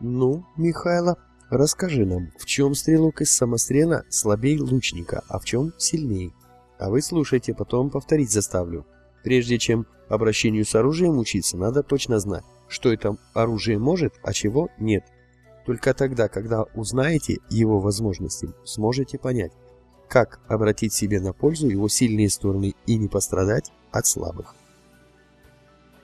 Ну, Михайло, расскажи нам, в чем стрелок из самострела слабее лучника, а в чем сильнее? А вы слушайте, потом повторить заставлю. Прежде чем обращению с оружием учиться, надо точно знать, что это оружие может, а чего нет. Только тогда, когда узнаете его возможности, сможете понять, как обратить себе на пользу его сильные стороны и не пострадать от слабых.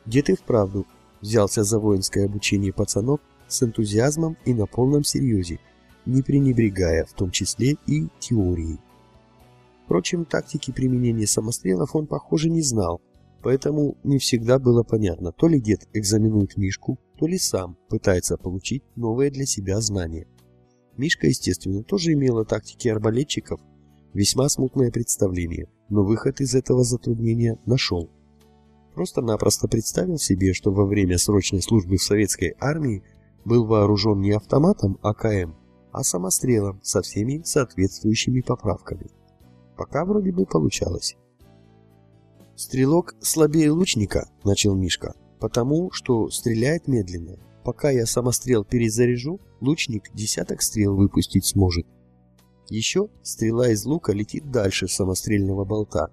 Дед и вправду взялся за воинское обучение пацанов с энтузиазмом и на полном серьезе, не пренебрегая в том числе и теорией. Впрочем, тактики применения самострелов он, похоже, не знал, поэтому не всегда было понятно, то ли дед экзаменует Мишку, то ли сам пытается получить новые для себя знания. Мишка, естественно, тоже имела тактики арбалетчиков, весьма смутное представление, но выход из этого затруднения нашел. Просто-напросто представил себе, что во время срочной службы в советской армии был вооружен не автоматом АКМ, а самострелом со всеми соответствующими поправками. Пока вроде бы получалось. «Стрелок слабее лучника», — начал Мишка, — «потому что стреляет медленно. Пока я самострел перезаряжу, лучник десяток стрел выпустить сможет. Еще стрела из лука летит дальше самострельного болта,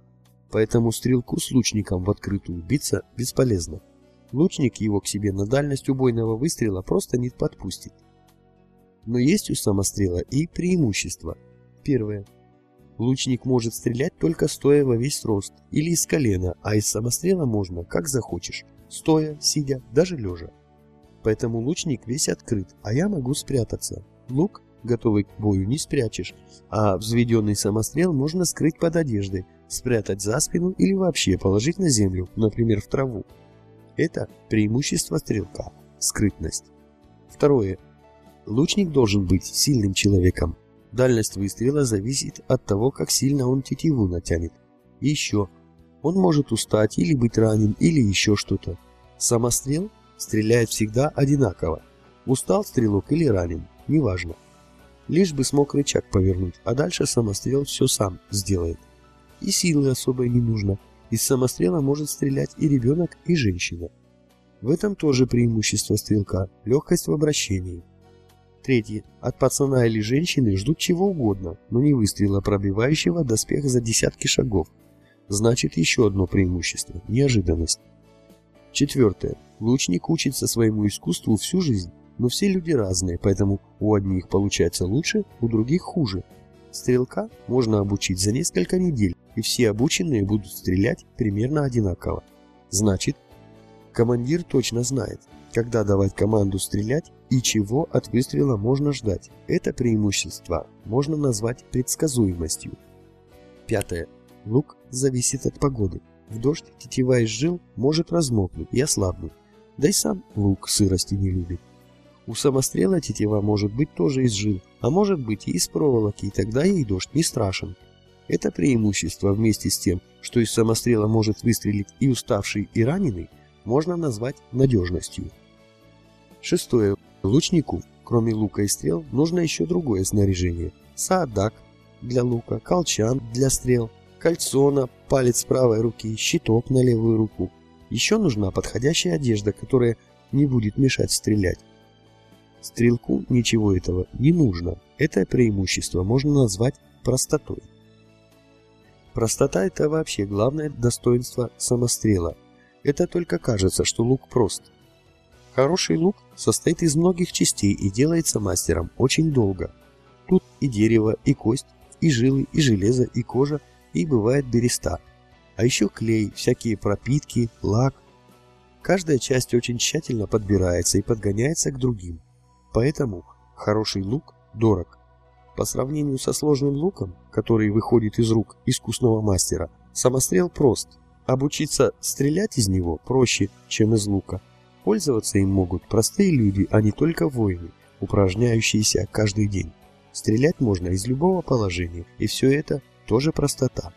поэтому стрелку с лучником в открытую биться бесполезно. Лучник его к себе на дальность убойного выстрела просто не подпустит. Но есть у самострела и преимущество. Первое. Лучник может стрелять только стоя во весь рост или из колена, а из самострела можно, как захочешь, стоя, сидя, даже лежа. Поэтому лучник весь открыт, а я могу спрятаться. Лук готовый к бою, не спрячешь, а взведенный самострел можно скрыть под одеждой, спрятать за спину или вообще положить на землю, например, в траву. Это преимущество стрелка – скрытность. Второе. Лучник должен быть сильным человеком. Дальность выстрела зависит от того, как сильно он тетиву натянет. Еще. Он может устать или быть ранен, или еще что-то. Самострел стреляет всегда одинаково. Устал стрелок или ранен, неважно. Лишь бы смог рычаг повернуть, а дальше самострел все сам сделает. И силы особой не нужно. Из самострела может стрелять и ребенок, и женщина. В этом тоже преимущество стрелка – легкость в обращении. Третье. От пацана или женщины ждут чего угодно, но не выстрела, пробивающего доспех за десятки шагов. Значит, еще одно преимущество – неожиданность. Четвертое. Лучник учится своему искусству всю жизнь но все люди разные, поэтому у одних получается лучше, у других хуже. Стрелка можно обучить за несколько недель, и все обученные будут стрелять примерно одинаково. Значит, командир точно знает, когда давать команду стрелять и чего от выстрела можно ждать. Это преимущество можно назвать предсказуемостью. Пятое. Лук зависит от погоды. В дождь тетива из жил может размокнуть и ослабнуть. Да и сам лук сырости не любит. У самострела тетива может быть тоже из жил, а может быть и из проволоки, и тогда ей дождь не страшен. Это преимущество вместе с тем, что из самострела может выстрелить и уставший, и раненый, можно назвать надежностью. Шестое. Лучнику, кроме лука и стрел, нужно еще другое снаряжение. Саадак для лука, колчан для стрел, кольцо на палец правой руки, щиток на левую руку. Еще нужна подходящая одежда, которая не будет мешать стрелять. Стрелку ничего этого не нужно. Это преимущество можно назвать простотой. Простота – это вообще главное достоинство самострела. Это только кажется, что лук прост. Хороший лук состоит из многих частей и делается мастером очень долго. Тут и дерево, и кость, и жилы, и железо, и кожа, и бывает береста. А еще клей, всякие пропитки, лак. Каждая часть очень тщательно подбирается и подгоняется к другим. Поэтому хороший лук дорог. По сравнению со сложным луком, который выходит из рук искусного мастера, самострел прост. Обучиться стрелять из него проще, чем из лука. Пользоваться им могут простые люди, а не только воины, упражняющиеся каждый день. Стрелять можно из любого положения, и все это тоже простота.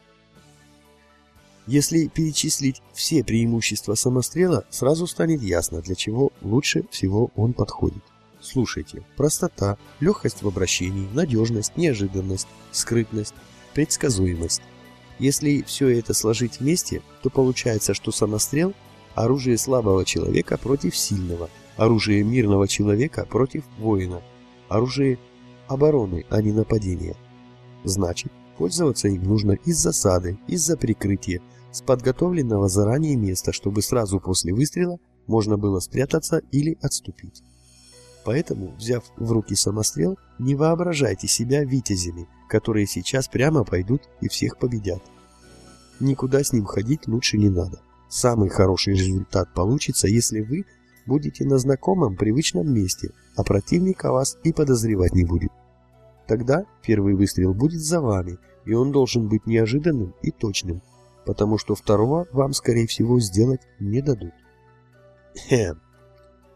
Если перечислить все преимущества самострела, сразу станет ясно, для чего лучше всего он подходит. Слушайте, простота, легкость в обращении, надежность, неожиданность, скрытность, предсказуемость. Если все это сложить вместе, то получается, что самострел – оружие слабого человека против сильного, Оружие мирного человека против воина. Оружие обороны, а не нападения. Значит, пользоваться им нужно из засады, из-за прикрытия, с подготовленного заранее места, чтобы сразу после выстрела можно было спрятаться или отступить. Поэтому, взяв в руки самострел, не воображайте себя витязями, которые сейчас прямо пойдут и всех победят. Никуда с ним ходить лучше не надо. Самый хороший результат получится, если вы будете на знакомом, привычном месте, а противник о вас и подозревать не будет. Тогда первый выстрел будет за вами, и он должен быть неожиданным и точным, потому что второго вам, скорее всего, сделать не дадут. Хм.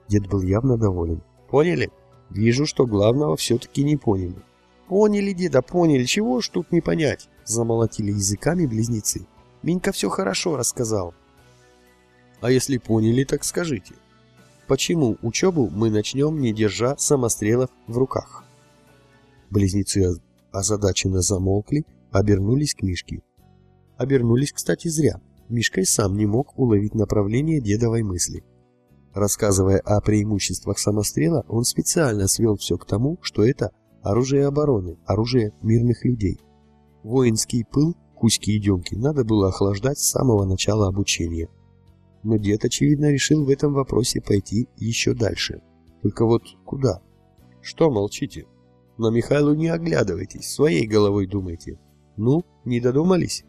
Дед был явно доволен. Поняли? Вижу, что главного все-таки не поняли. Поняли, деда, поняли. Чего ж тут не понять? Замолотили языками близнецы. Минька все хорошо рассказал. А если поняли, так скажите. Почему учебу мы начнем, не держа самострелов в руках? Близнецы озадаченно замолкли, обернулись к Мишке. Обернулись, кстати, зря. Мишка и сам не мог уловить направление дедовой мысли. Рассказывая о преимуществах самострела, он специально свел все к тому, что это оружие обороны, оружие мирных людей. Воинский пыл, куськи и демки надо было охлаждать с самого начала обучения. Но дед, очевидно, решил в этом вопросе пойти еще дальше. Только вот куда? Что молчите? На Михайлу не оглядывайтесь, своей головой думайте. Ну, не додумались?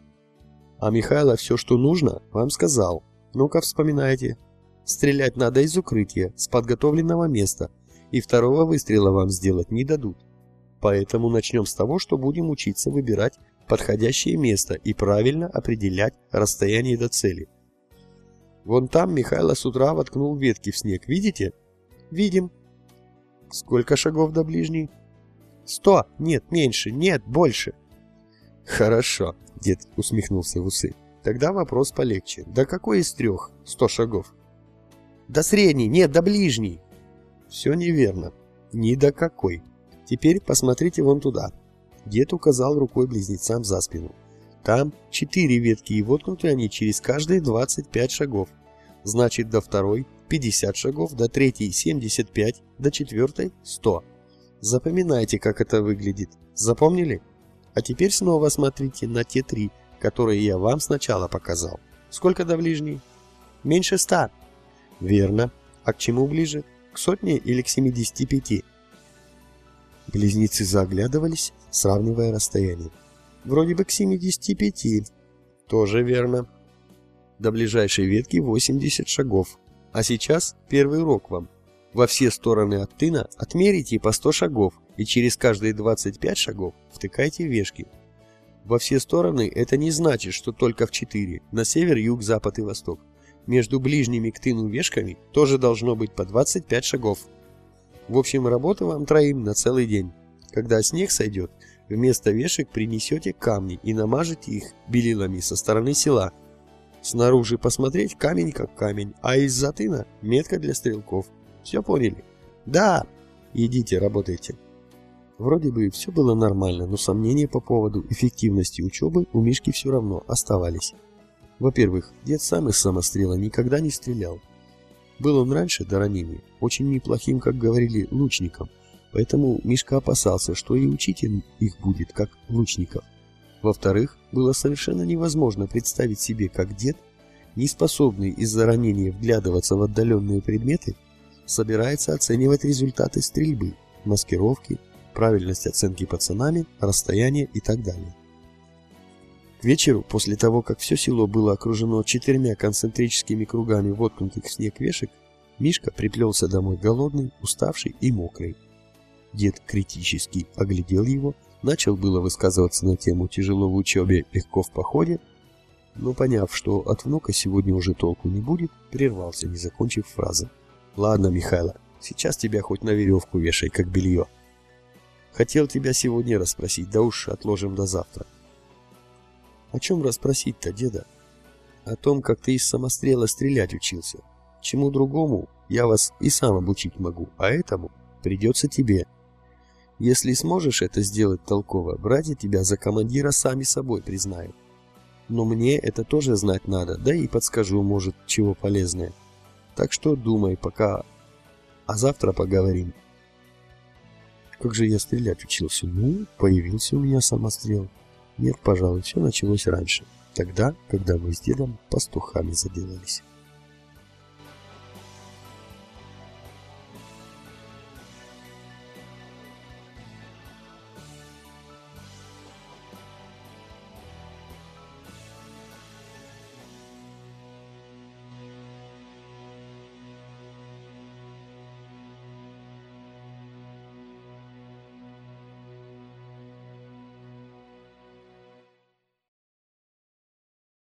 А Михайло все, что нужно, вам сказал. Ну-ка вспоминайте. Стрелять надо из укрытия, с подготовленного места, и второго выстрела вам сделать не дадут. Поэтому начнем с того, что будем учиться выбирать подходящее место и правильно определять расстояние до цели. Вон там Михайло с утра воткнул ветки в снег, видите? Видим. Сколько шагов до ближней? Сто, нет, меньше, нет, больше. Хорошо, дед усмехнулся в усы. Тогда вопрос полегче. Да какой из трех? Сто шагов. До средней, нет, до ближней. Все неверно. Ни до какой. Теперь посмотрите вон туда. Дед указал рукой близнецам за спину. Там четыре ветки, и воткнуты они через каждые 25 шагов. Значит, до второй 50 шагов, до третьей 75, до четвертой 100. Запоминайте, как это выглядит. Запомнили? А теперь снова смотрите на те три, которые я вам сначала показал. Сколько до ближней? Меньше ста. Верно. А к чему ближе? К сотне или к 75? Близнецы заглядывались, сравнивая расстояние. Вроде бы к 75. Тоже верно. До ближайшей ветки 80 шагов. А сейчас первый урок вам. Во все стороны от тына отмерите по 100 шагов и через каждые 25 шагов втыкайте вешки. Во все стороны это не значит, что только в 4, на север, юг, запад и восток. Между ближними к тыну вешками тоже должно быть по 25 шагов. В общем, работа вам троим на целый день. Когда снег сойдет, вместо вешек принесете камни и намажете их белилами со стороны села. Снаружи посмотреть камень как камень, а из-за тына метка для стрелков. Все поняли? Да! Идите, работайте. Вроде бы все было нормально, но сомнения по поводу эффективности учебы у Мишки все равно оставались. Во-первых, дед сам из самострела никогда не стрелял. Был он раньше, до ранения, очень неплохим, как говорили, лучником, поэтому Мишка опасался, что и учитель их будет, как лучников. Во-вторых, было совершенно невозможно представить себе, как дед, не способный из-за ранения вглядываться в отдаленные предметы, собирается оценивать результаты стрельбы, маскировки, правильность оценки пацанами, расстояние и так далее. К вечеру, после того, как все село было окружено четырьмя концентрическими кругами воткнутых в снег вешек, Мишка приплелся домой голодный, уставший и мокрый. Дед критически оглядел его, начал было высказываться на тему «тяжело в учебе, легко в походе», но поняв, что от внука сегодня уже толку не будет, прервался, не закончив фразы. «Ладно, Михайло, сейчас тебя хоть на веревку вешай, как белье. Хотел тебя сегодня расспросить, да уж отложим до завтра. О чем расспросить-то, деда? О том, как ты из самострела стрелять учился. Чему другому я вас и сам обучить могу, а этому придется тебе. Если сможешь это сделать толково, братья тебя за командира сами собой признают. Но мне это тоже знать надо, да и подскажу, может, чего полезное. Так что думай, пока А завтра поговорим. Как же я стрелять учился? Ну, появился у меня самострел. Нет, пожалуй, все началось раньше. Тогда, когда мы с дедом пастухами заделались.